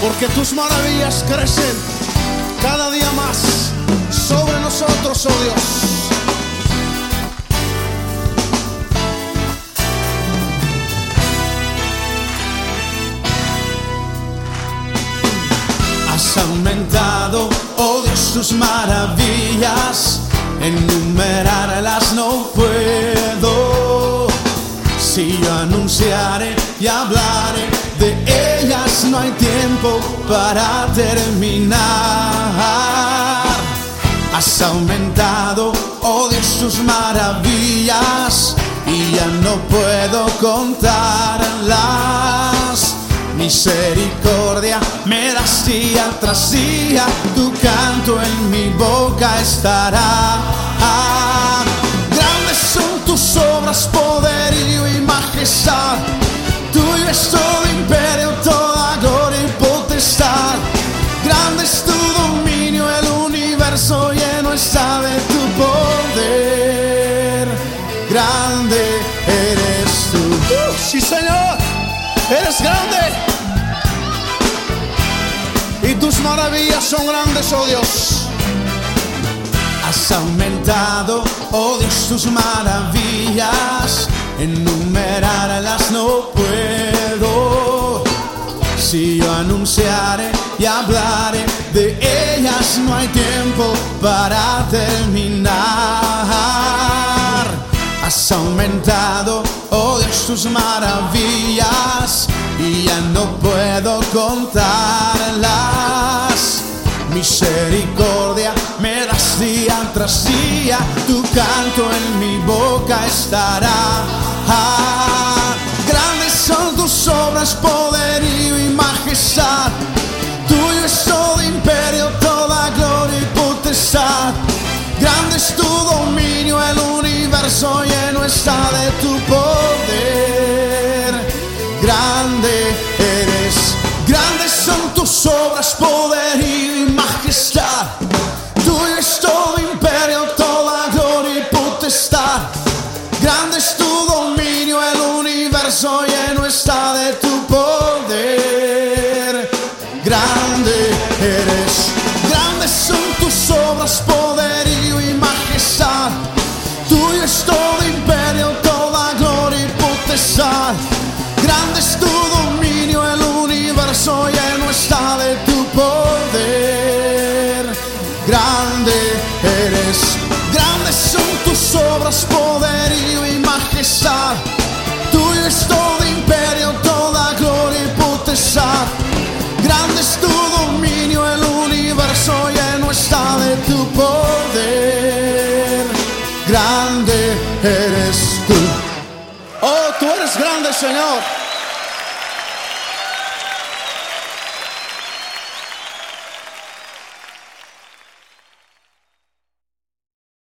porque tus maravillas crecen cada día más sobre nosotros, oh Dios. Has aumentado, oh Dios, tus maravillas, enumerarlas no puedo. Si yo anunciaré y hablaré no hay tiempo para terminar. Has aumentado, oh Dios, tus maravillas y ya no puedo contarlas. Misericordia me das día tras día, tu canto en mi boca estará. Grandes son tus obras, poderío y majestad. Tuyo es de tu poder. Grande eres tú. Uh, sí, Señor, eres grande. Y tus maravillas son grandes, oh Dios. Has aumentado, oh Dios, tus maravillas. Enumerarlas Si yo anunciaré y hablaré de ellas, no hay tiempo para terminar. Has aumentado, oh Dios, tus maravillas y ya no puedo contarlas. Misericordia me das día tras día, tu canto en mi boca estará. Universo lleno está de tu poder. Grande eres, grandes son tus obras, poderío y majestad. Tuyo es todo imperio, toda gloria y potestad. Grande eres, grandes son tus obras, poderío y majestad. Tuyo es todo imperio, toda gloria y potestad. Grande es tu dominio, el universo lleno está de tu poder. Grande eres tú. Oh, tú eres grande, Señor.